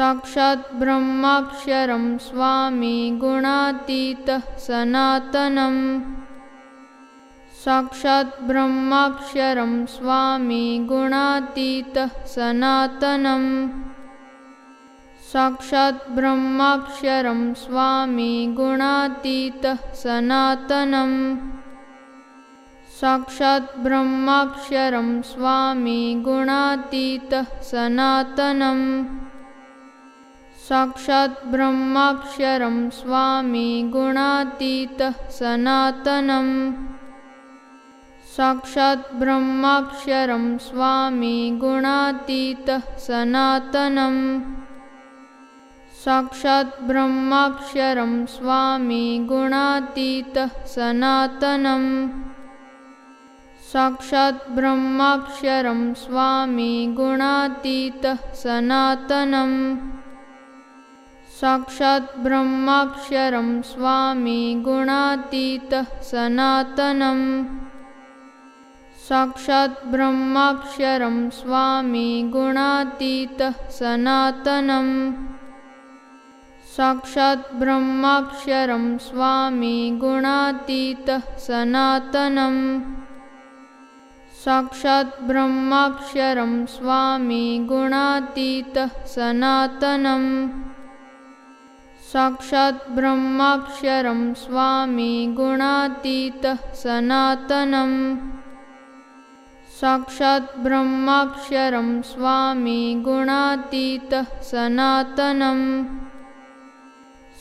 साक्षाद्ब्रह्माक्षरं स्वामी गुणातीतः सनातनम्। साक्षाद्ब्रह्माक्षरं स्वामी गुणातीतः सनातनम्। साक्षाद्ब्रह्माक्षरं स्वामी गुणातीतः सनातनम्। साक्षाद्ब्रह्माक्षरं स्वामी गुणातीतः सनातनम् साक्षाद्ब्रह्माक्षरं स्वामी गुणातीतः सनातनम्। साक्षाद्ब्रह्माक्षरं स्वामी गुणातीतः सनातनम्। साक्षाद्ब्रह्माक्षरं स्वामी गुणातीतः सनातनम्। साक्षाद्ब्रह्माक्षरं स्वामी गुणातीतः सनातनम् साक्षाद्ब्रह्माक्षरं स्वामी गुणातीतः सनातनम्। साक्षाद्ब्रह्माक्षरं स्वामी गुणातीतः सनातनम्। साक्षाद्ब्रह्माक्षरं स्वामी गुणातीतः सनातनम्। साक्षाद्ब्रह्माक्षरं स्वामी गुणातीतः सनातनम् साक्षाद्ब्रह्माक्षरं स्वामी गुणातीतः सनातनम्। साक्षाद्ब्रह्माक्षरं स्वामी गुणातीतः सनातनम्।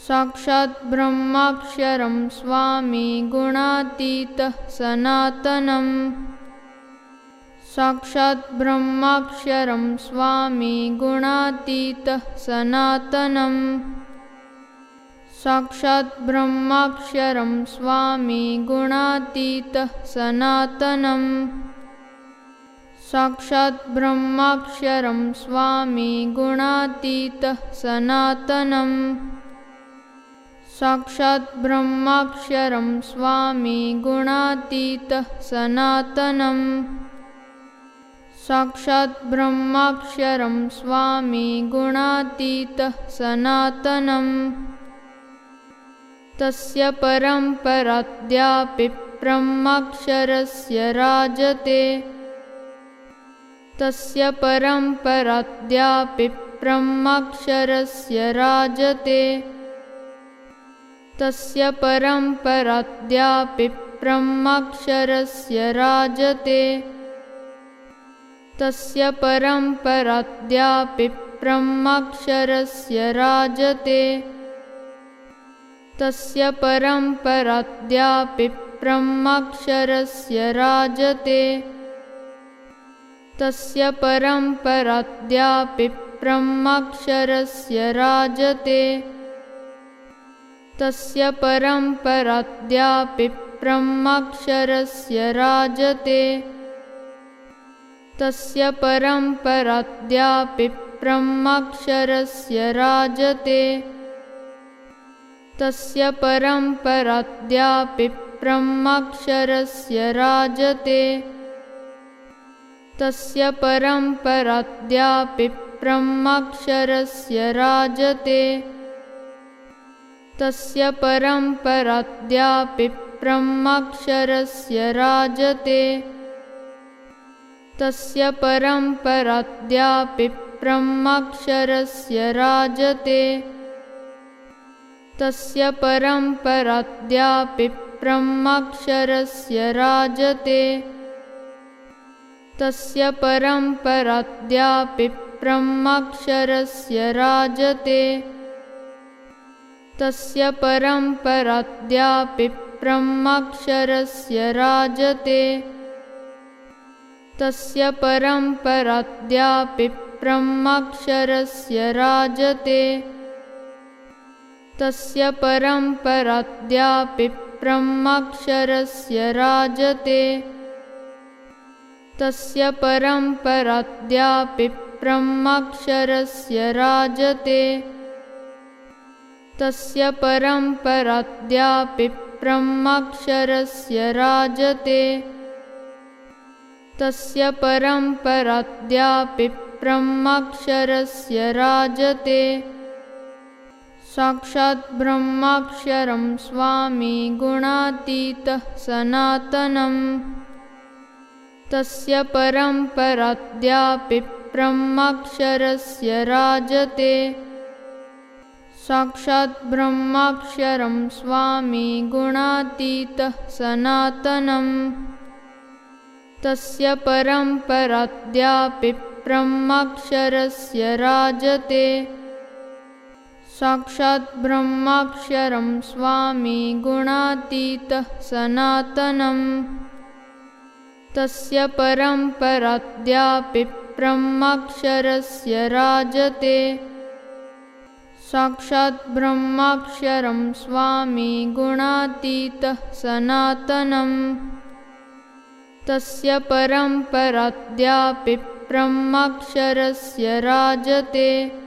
साक्षाद्ब्रह्माक्षरं स्वामी गुणातीतः सनातनम्। साक्षाद्ब्रह्माक्षरं स्वामी गुणातीतः सनातनम् साक्षात् ब्रह्माक्षरं स्वामी गुणातीतः सनातनं साक्षत् ब्रह्माक्षरं स्वामीणातीतः सनातनं साक्षात् ब्रह्माक्षरं स्वामी गुणातीतः सनातनम्। साक्षत् ब्रह्माक्षरं स्वामी गुणातीतः सनातनम्। तस्य परम्पराद्यापि ब्रह्माक्षरस्य राजते। तस्य परम्पराद्यापि ब्रह्माक्षरस्य राजते तस्य परम्पराद्यापि ब्रह्माक्षरस्य राजते। तस्य परम्पराद्यापि ब्रह्माक्षरस्य राजते तस्य परम्पराद्यापि ब्रह्माक्षरस्य राजते। तस्य परम्पराद्यापि ब्रह्माक्षरस्य राजते तस्य परम्पराद्यापि ब्रह्माक्षरस्य राजते। तस्य परम्पराद्यापि ब्रह्माक्षरस्य राजते तस्य परम्पराद्यापि ब्रह्माक्षरस्य राजते। तस्य परम्पराद्यापि ब्रह्माक्षरस्य राजते साक्षात् ब्रह्माक्षरं स्वामी गुणातीतः सनातनम् तस्य परम्पराद्यापि ब्रह्माक्षरस्य राजते। साक्षात् ब्रह्माक्षरं स्वामी गुणातीतः सनातनम् तस्य परम्पराद्यापि ब्रह्माक्षरस्य राजते साक्षात् ब्रह्माक्षरं स्वामी गुणातीतः सनातनम्। तस्य परम्पराद्यापि ब्रह्माक्षरस्य राजते। साक्षात् ब्रह्माक्षरं स्वामी गुणातीतः सनातनम्। तस्य परम्पराद्यापि ब्रह्माक्षरस्य राजते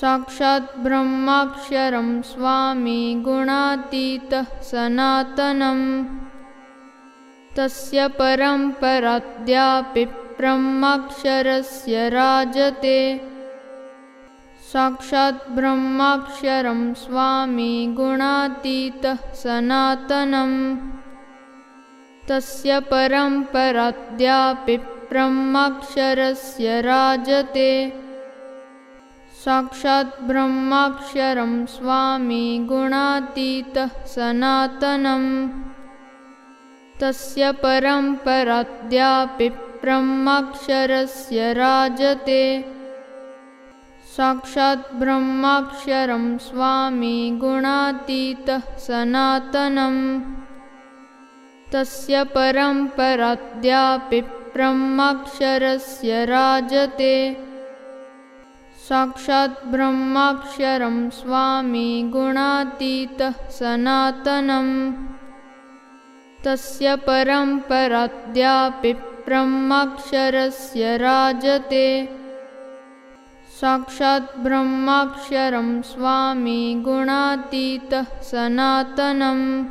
साक्षात् ब्रह्माक्षरं स्वामी गुणातीतः सनातनम्। तस्य परम्पराद्यापि ब्रह्माक्षरस्य राजते। साक्षात् ब्रह्माक्षरं स्वामी गुणातीतः सनातनम्। तस्य परम्पराद्यापि ब्रह्माक्षरस्य राजते साक्षात् ब्रह्माक्षरं स्वामी गुणातीतः सनातनम्। तस्य परम्पराद्यापि ब्रह्माक्षरस्य राजते। साक्षात् ब्रह्माक्षरं स्वामी गुणातीतः सनातनम्। तस्य परम्पराद्यापि ब्रह्माक्षरस्य राजते साक्षात् ब्रह्माक्षरं स्वामी गुणातीतः सनातनम्। तस्य परम्पराद्यापि ब्रह्माक्षरस्य राजते। साक्षात् ब्रह्माक्षरं स्वामी गुणातीतः सनातनम्।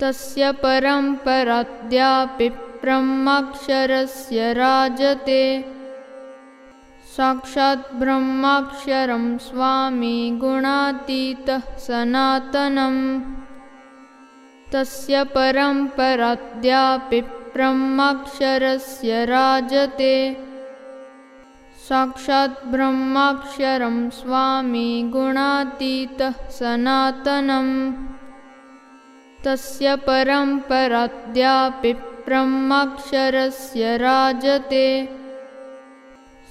तस्य परम्पराद्यापि ब्रह्माक्षरस्य राजते साक्षात् ब्रह्माक्षरं स्वामी गुणातीतः सनातनम् तस्य परम्पराद्यापि ब्रह्माक्षरस्य राजते। साक्षात् ब्रह्माक्षरं स्वामी गुणातीतः सनातनम् तस्य परम्पराद्यापि ब्रह्माक्षरस्य राजते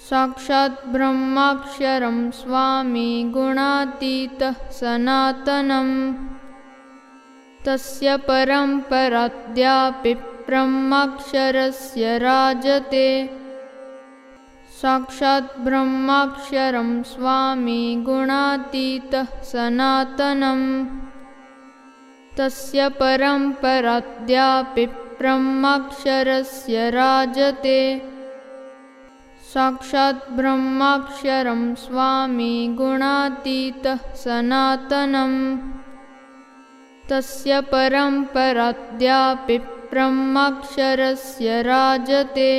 साक्षात् ब्रह्माक्षरं स्वामी गुणातीतः सनातनम्। तस्य परम्पराद्यापि ब्रह्माक्षरस्य राजते। साक्षात् ब्रह्माक्षरं स्वामी गुणातीतः सनातनम्। तस्य परम्पराद्यापि ब्रह्माक्षरस्य राजते साक्षात् ब्रह्माक्षरं स्वामी गुणातीतः सनातनम्। तस्य परम्पराद्यापि ब्रह्माक्षरस्य राजते